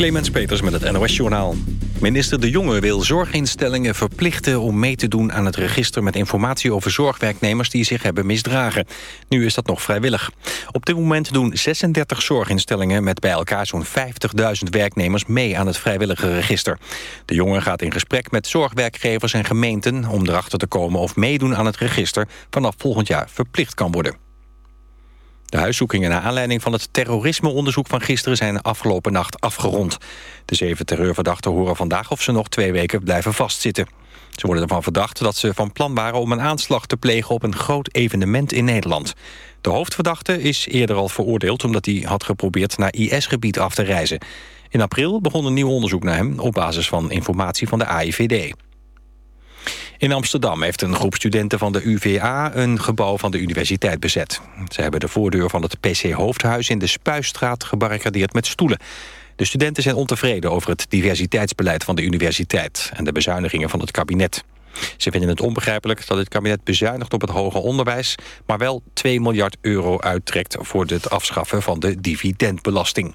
Clemens Peters met het NOS-journaal. Minister De Jonge wil zorginstellingen verplichten om mee te doen aan het register met informatie over zorgwerknemers die zich hebben misdragen. Nu is dat nog vrijwillig. Op dit moment doen 36 zorginstellingen met bij elkaar zo'n 50.000 werknemers mee aan het vrijwillige register. De Jonge gaat in gesprek met zorgwerkgevers en gemeenten om erachter te komen of meedoen aan het register vanaf volgend jaar verplicht kan worden. De huiszoekingen naar aanleiding van het terrorismeonderzoek van gisteren zijn afgelopen nacht afgerond. De zeven terreurverdachten horen vandaag of ze nog twee weken blijven vastzitten. Ze worden ervan verdacht dat ze van plan waren om een aanslag te plegen op een groot evenement in Nederland. De hoofdverdachte is eerder al veroordeeld omdat hij had geprobeerd naar IS-gebied af te reizen. In april begon een nieuw onderzoek naar hem op basis van informatie van de AIVD. In Amsterdam heeft een groep studenten van de UvA een gebouw van de universiteit bezet. Ze hebben de voordeur van het PC Hoofdhuis in de Spuistraat gebarricadeerd met stoelen. De studenten zijn ontevreden over het diversiteitsbeleid van de universiteit en de bezuinigingen van het kabinet. Ze vinden het onbegrijpelijk dat het kabinet bezuinigt op het hoger onderwijs... maar wel 2 miljard euro uittrekt voor het afschaffen van de dividendbelasting.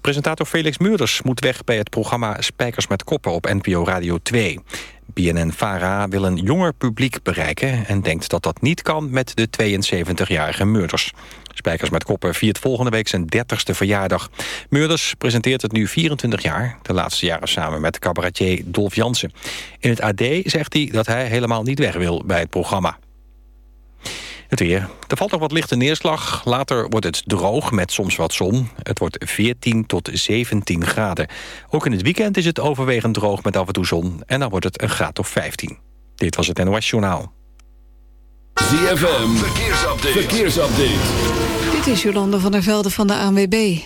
Presentator Felix Meurders moet weg bij het programma Spijkers met Koppen op NPO Radio 2. BNN-VARA wil een jonger publiek bereiken... en denkt dat dat niet kan met de 72-jarige Meurders. Spijkers met Koppen viert volgende week zijn 30ste verjaardag. Meurders presenteert het nu 24 jaar, de laatste jaren samen met cabaretier Dolf Jansen. In het AD zegt hij dat hij helemaal niet weg wil bij het programma. Het weer. Er valt nog wat lichte neerslag. Later wordt het droog met soms wat zon. Het wordt 14 tot 17 graden. Ook in het weekend is het overwegend droog met af en toe zon. En dan wordt het een graad of 15. Dit was het NOS Journaal. ZFM. Verkeersupdate. Verkeersupdate. Dit is Jolande van der Velde van de ANWB.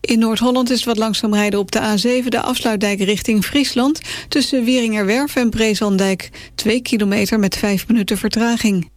In Noord-Holland is het wat langzaam rijden op de A7... de afsluitdijk richting Friesland... tussen Wieringerwerf en Brezandijk. 2 kilometer met 5 minuten vertraging.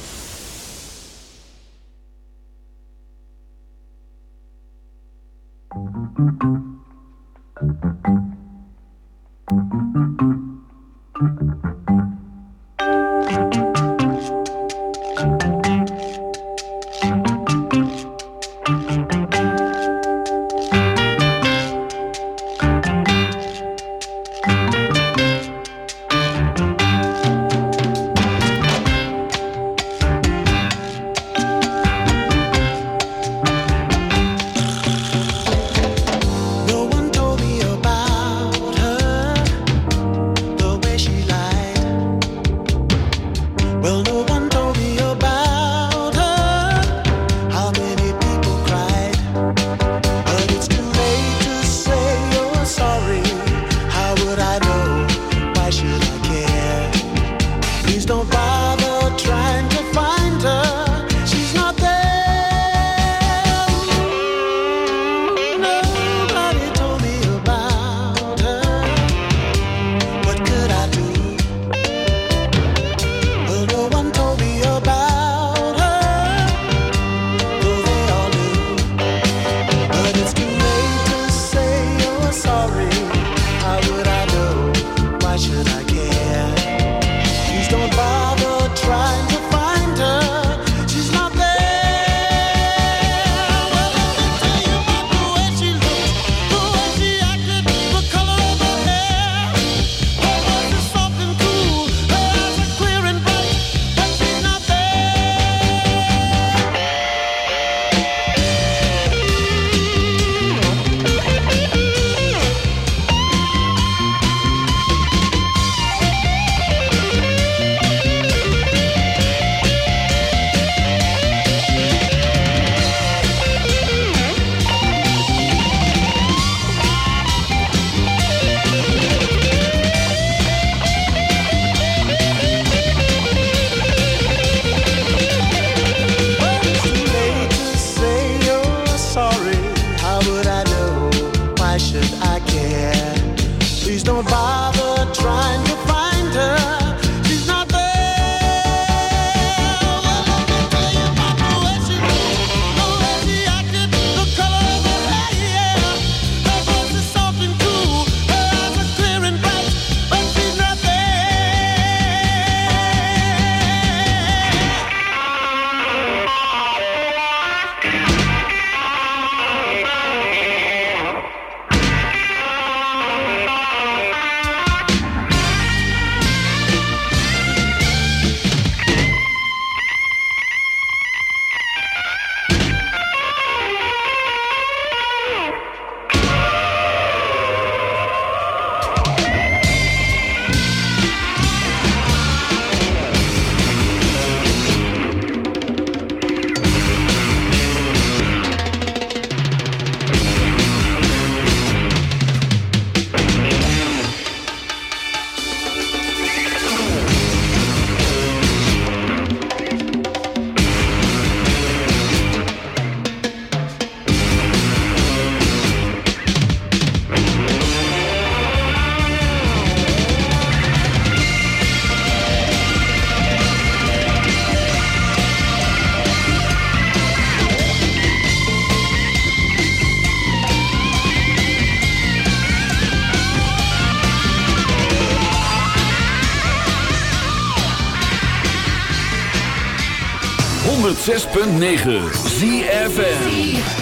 106.9 ZFN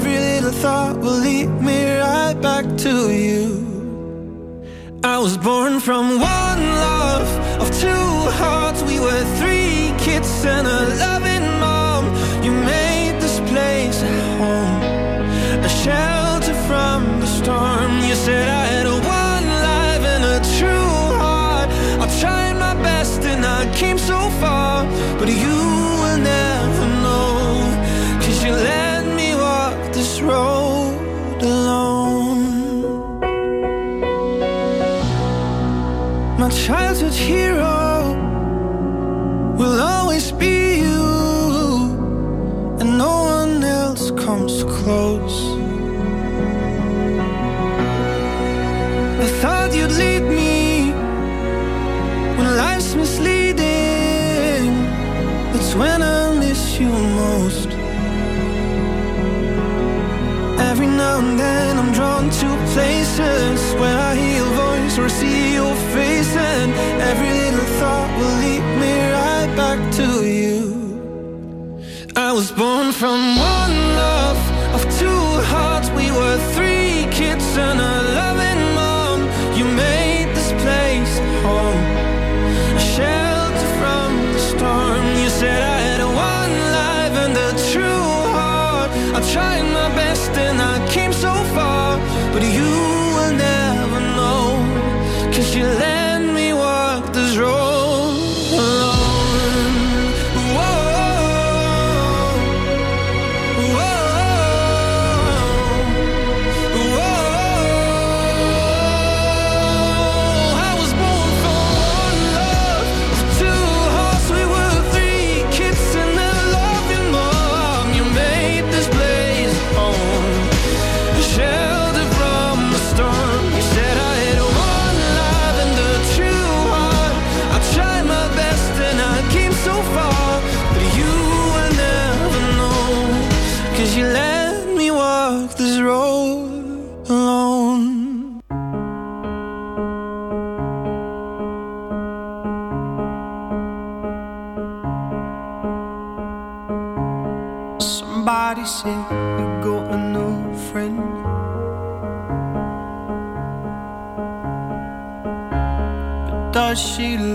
every little thought will lead me right back to you. I was born from one love of two hearts. We were three kids and a loving mom. You made this place a home, a shelter from the storm. You said I had a one life and a true heart. I tried my best and I came so far, but you childhood hero will always be you, and no one else comes close. I thought you'd lead me when life's misleading. That's when I miss you most. Every now and then I'm drawn to places where I hear your voice or see your face, and every little thought will lead me right back to you. I was born from but you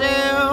myself.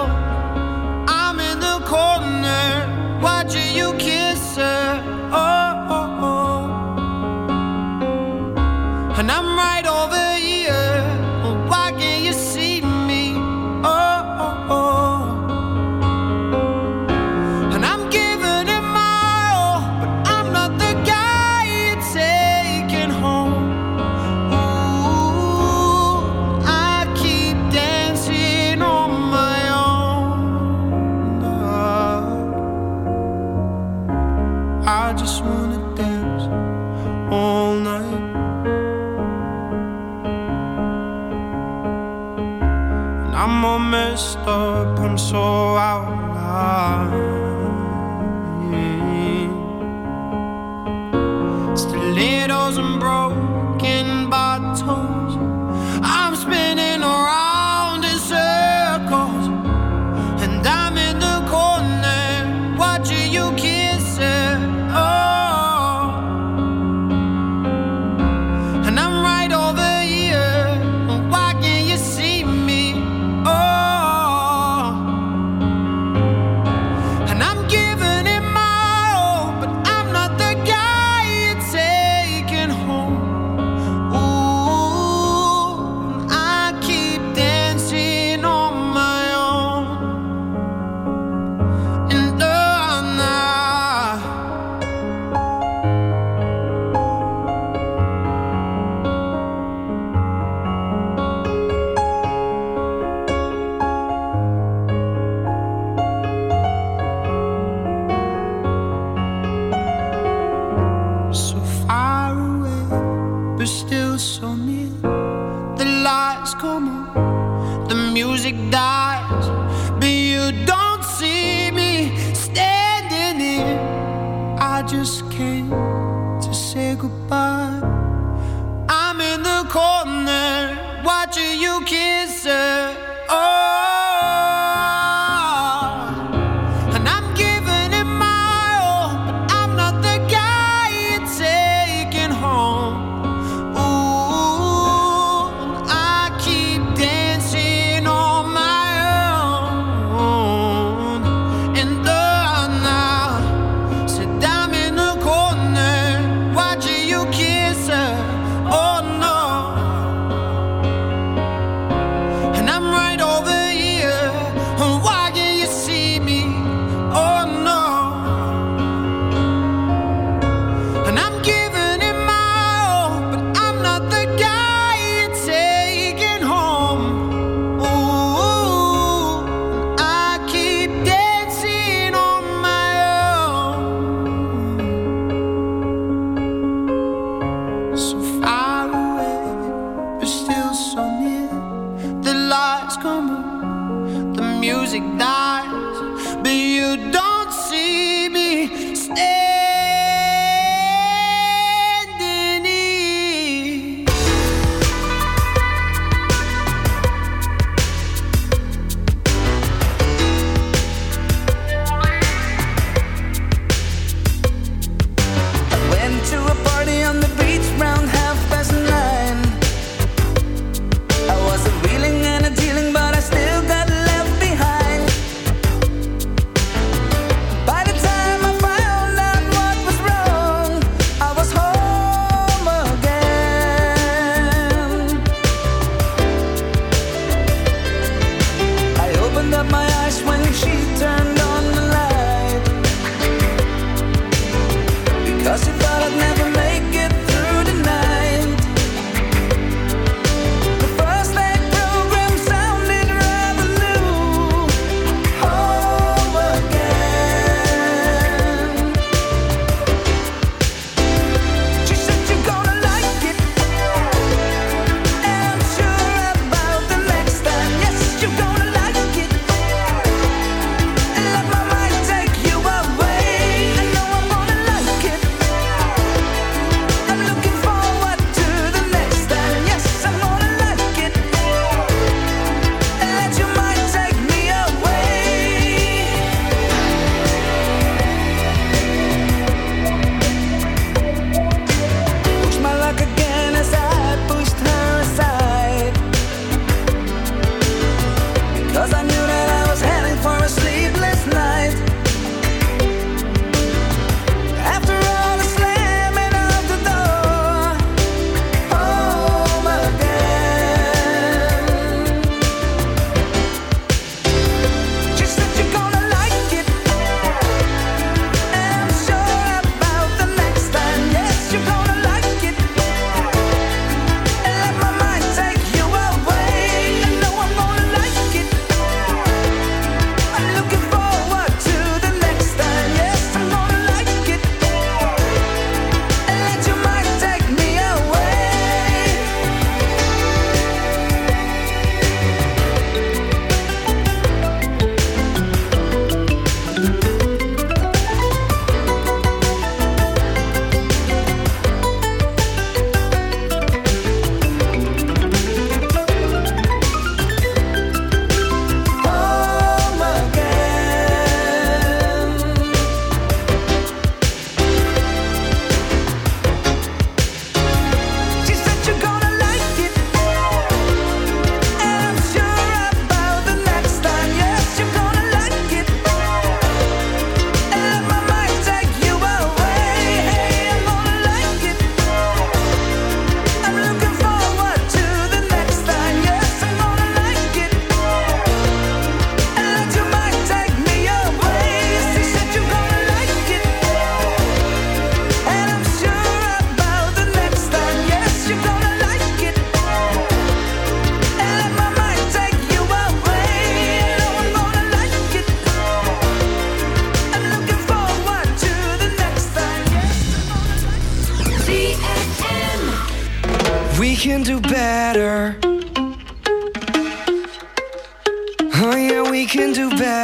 but you don't see me stay.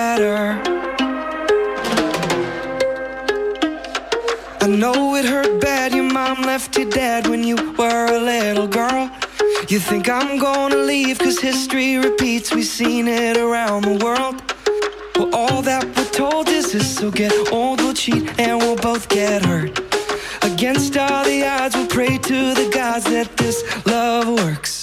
Better. I know it hurt bad. Your mom left you dead when you were a little girl. You think I'm gonna leave, cause history repeats. We've seen it around the world. Well, all that we're told is this, so get old, we'll cheat, and we'll both get hurt. Against all the odds, we'll pray to the gods that this love works.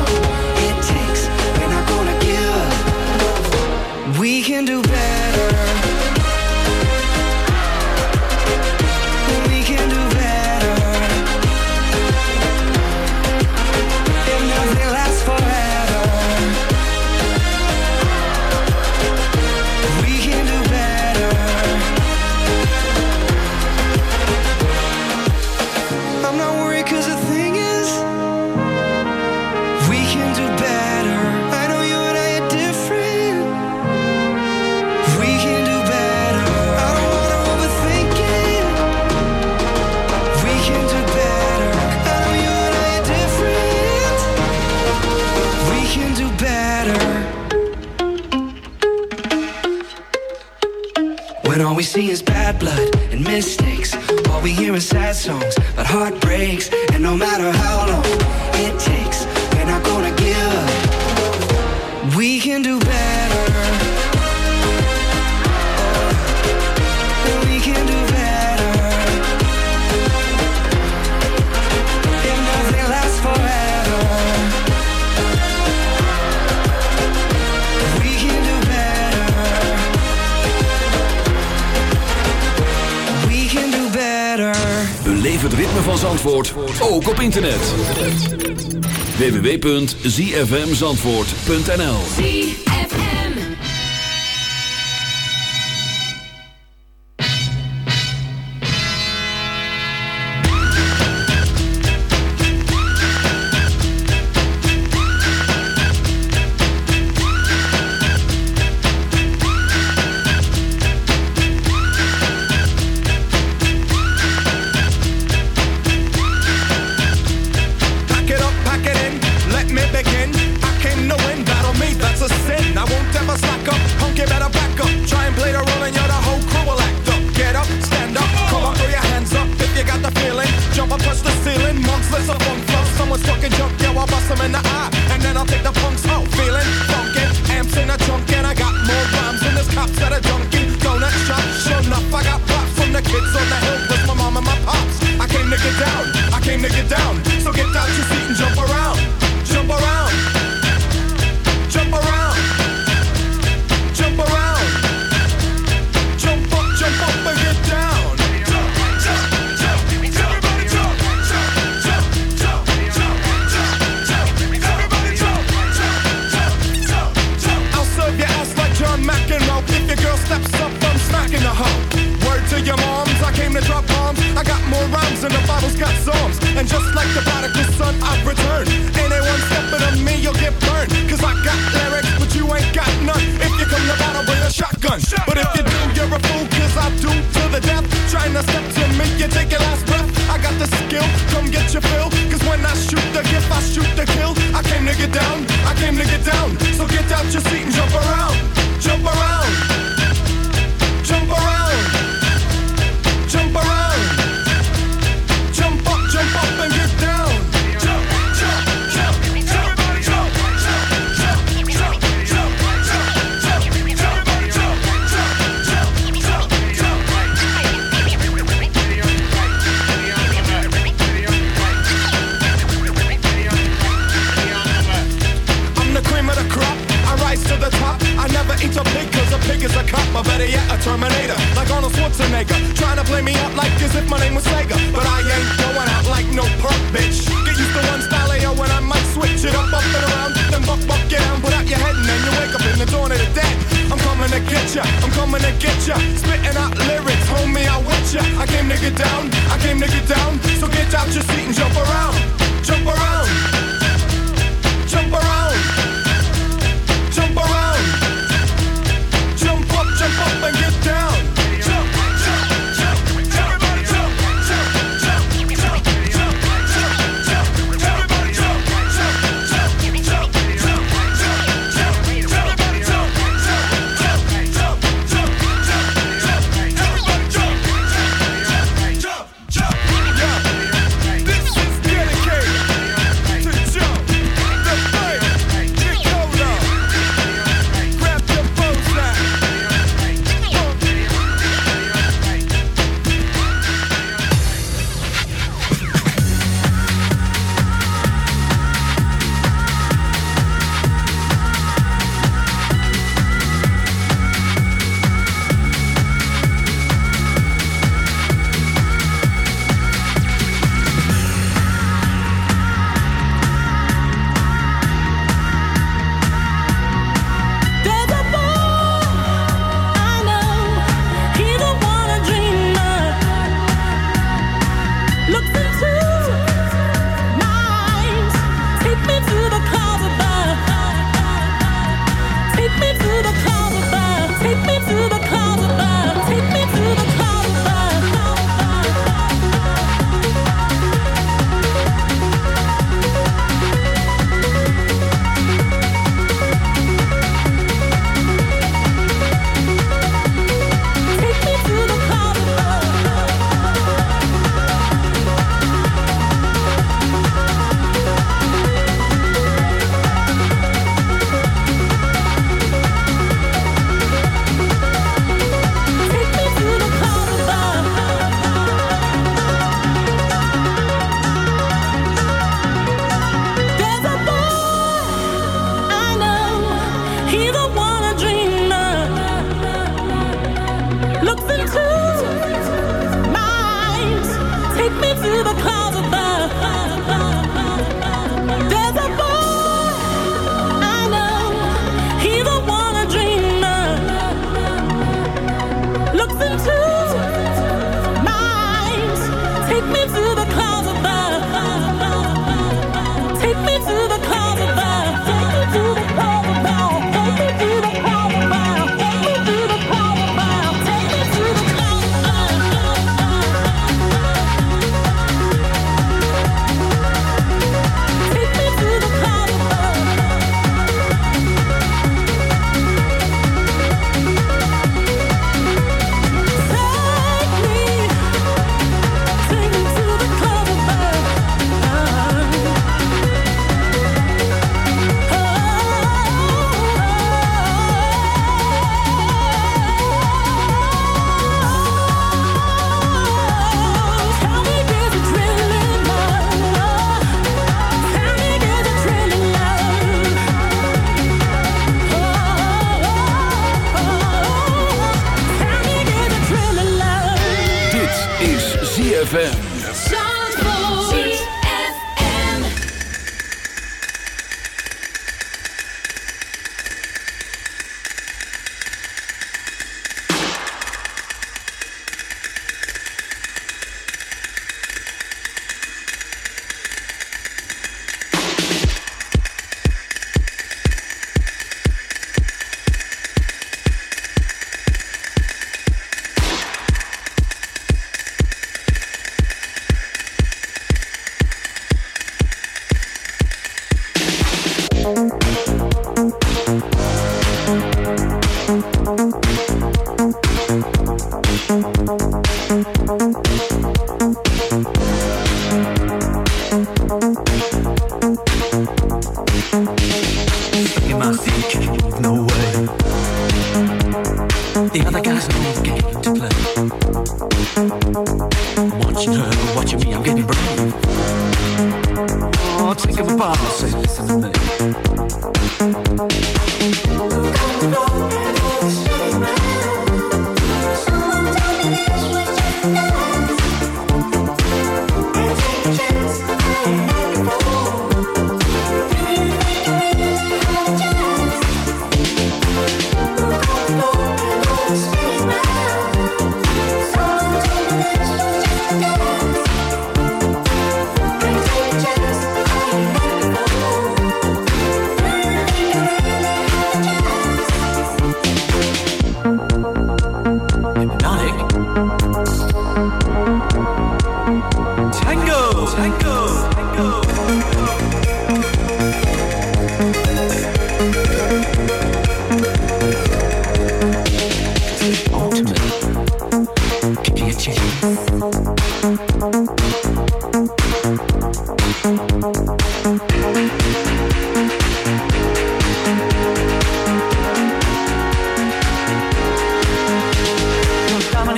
We can do better. www.zfmzandvoort.nl down. So get out your seat and jump down. I came to get down. So get out your seat and jump around. coming to get ya. Spitting out lyrics, homie, I with ya. I came to get down, I came to get down. So get out your seat and jump around.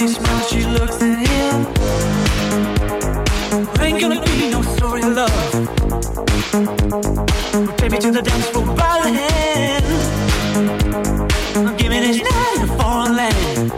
face when she looks at him. Ain't gonna be no story of love. Take me to the dance floor by the hand. Give me this night in a foreign land.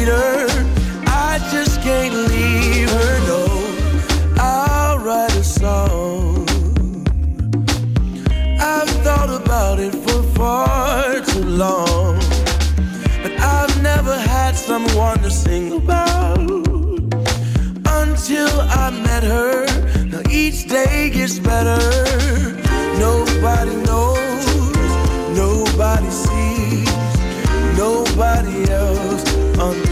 sweeter. I just can't leave her. No, I'll write a song. I've thought about it for far too long, but I've never had someone to sing about until I met her. Now each day gets better.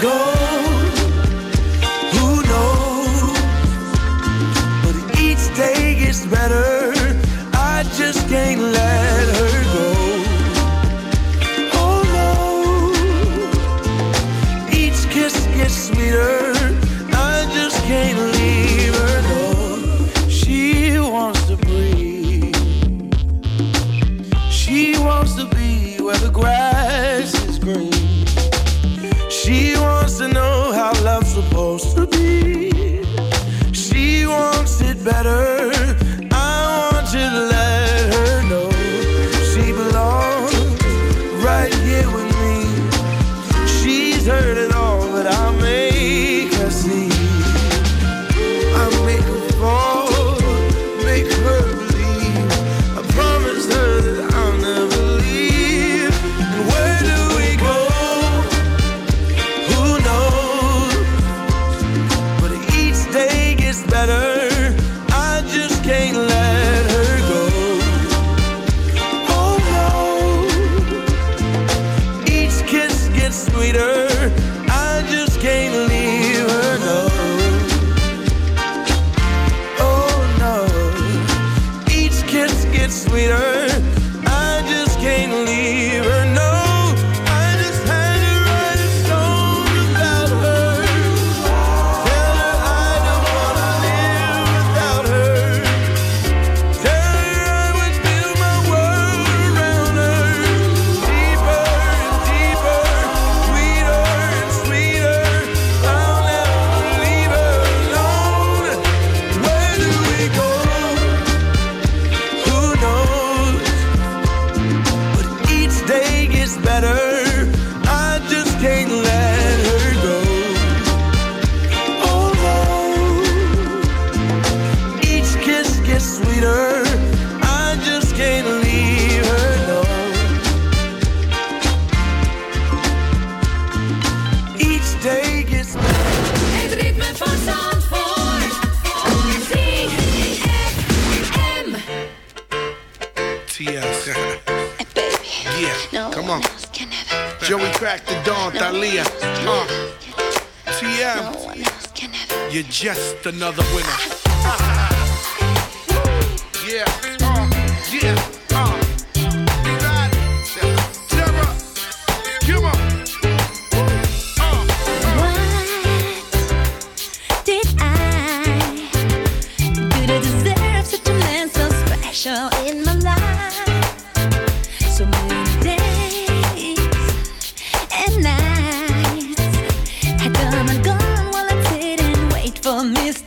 go? another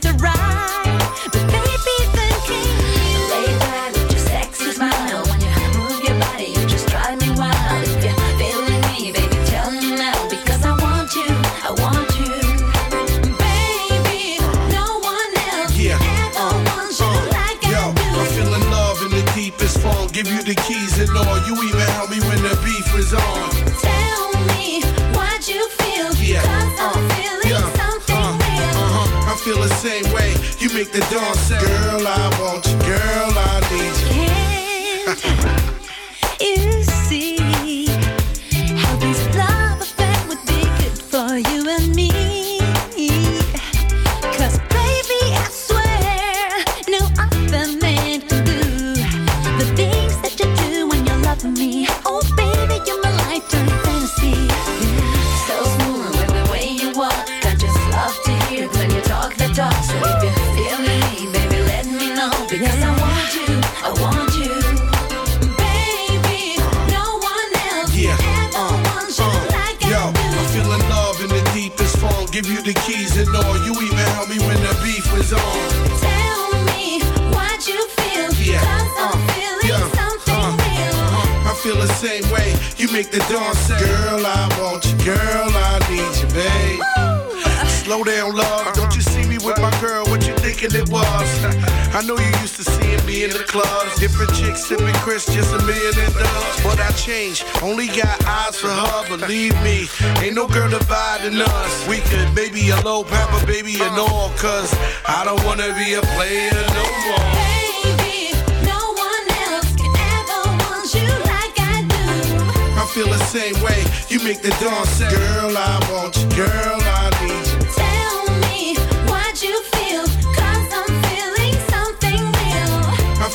to ride. the same way you make the dawn sound. Girl, I I know you used to seeing me in the clubs. Different chicks sipping Chris, just a million and dubs. But I changed, only got eyes for her. Believe me, ain't no girl dividing us. We could maybe a low pepper, baby, and all. Cause I don't wanna be a player no more. Baby, no one else can ever want you like I do. I feel the same way. You make the dawn say, Girl, I want you. Girl, I need you.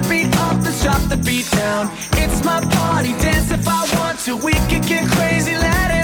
the beat up. Let's drop the beat down. It's my party, dance if I want to. We can get crazy, let it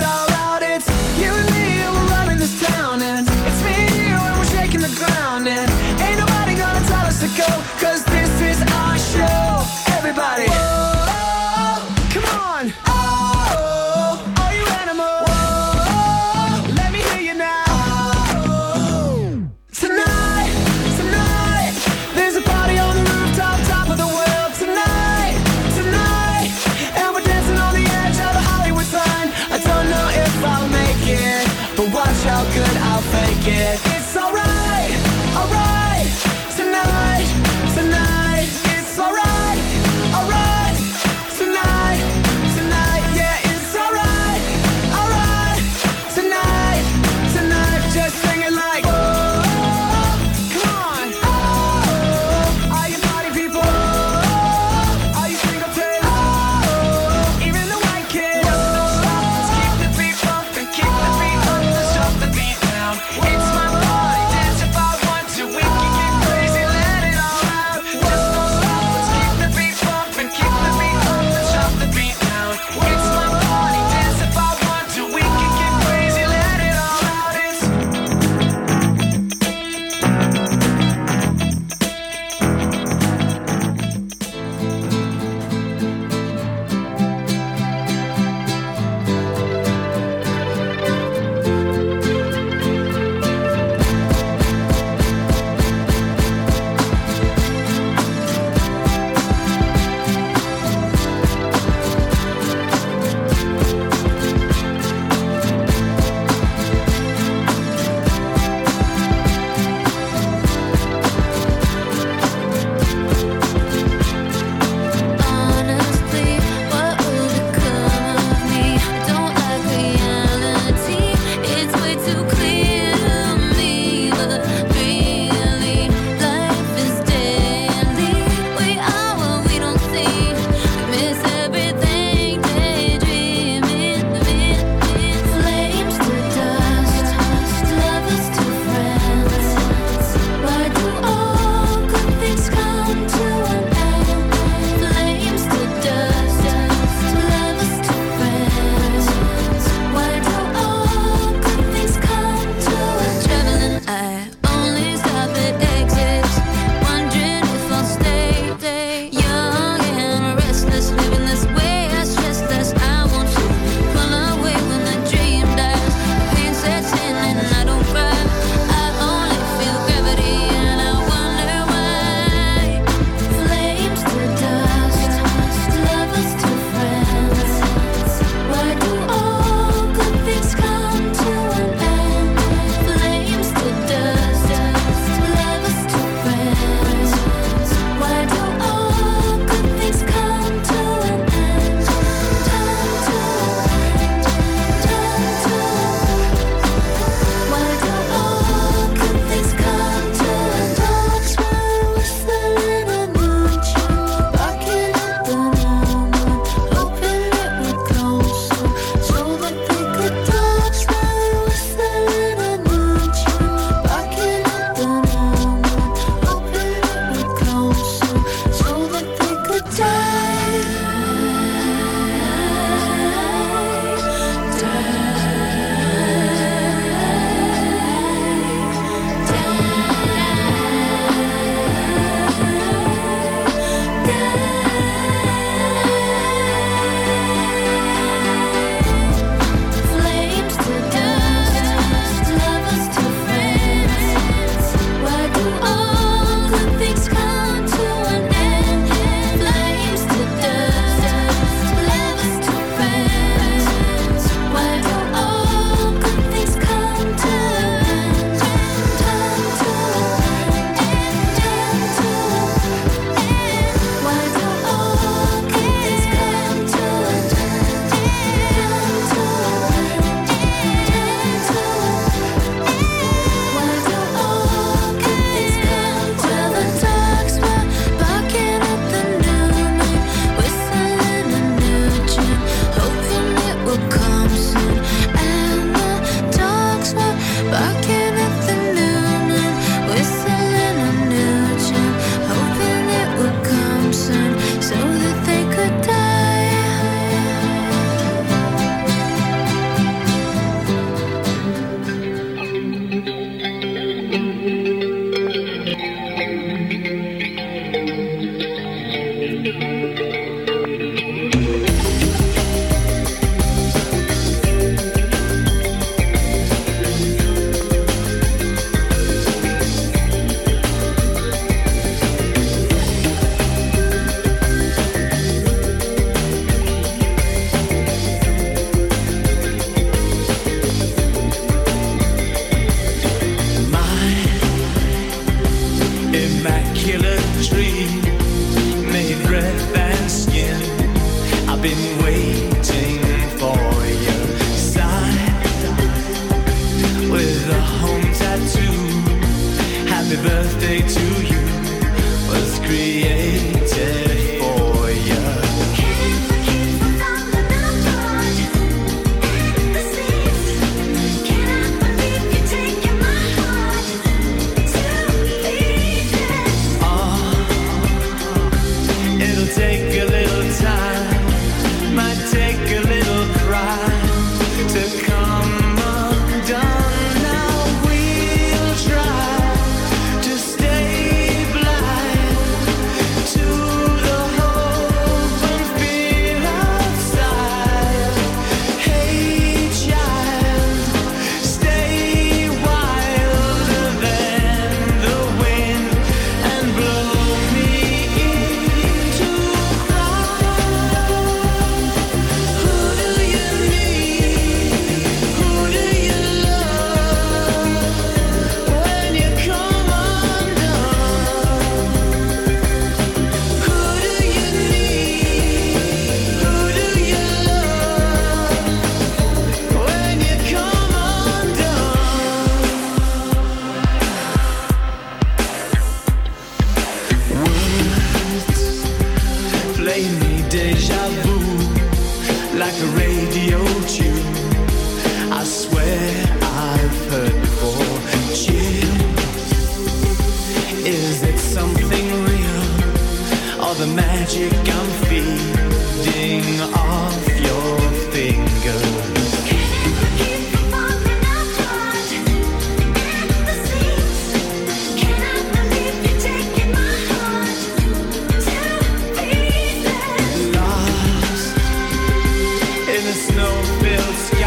built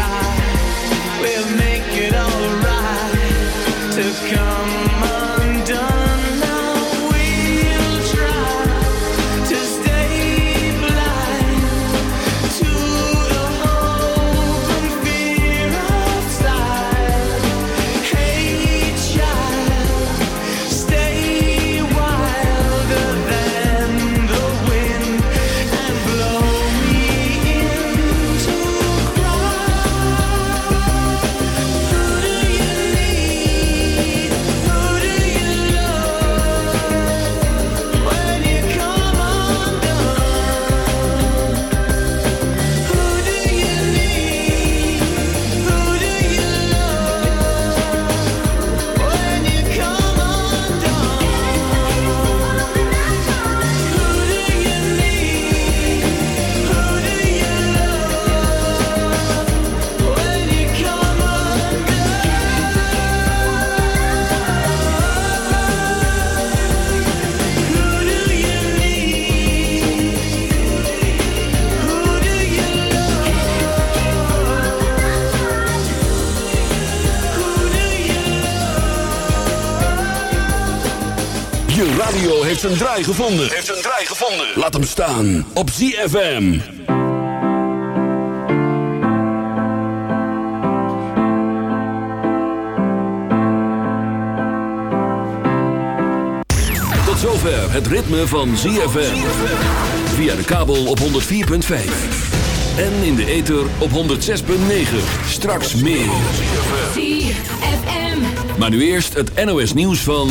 een draai gevonden. Heeft een draai gevonden. Laat hem staan op ZFM. Tot zover het ritme van ZFM. Via de kabel op 104.5. En in de ether op 106.9. Straks meer. Maar nu eerst het NOS nieuws van...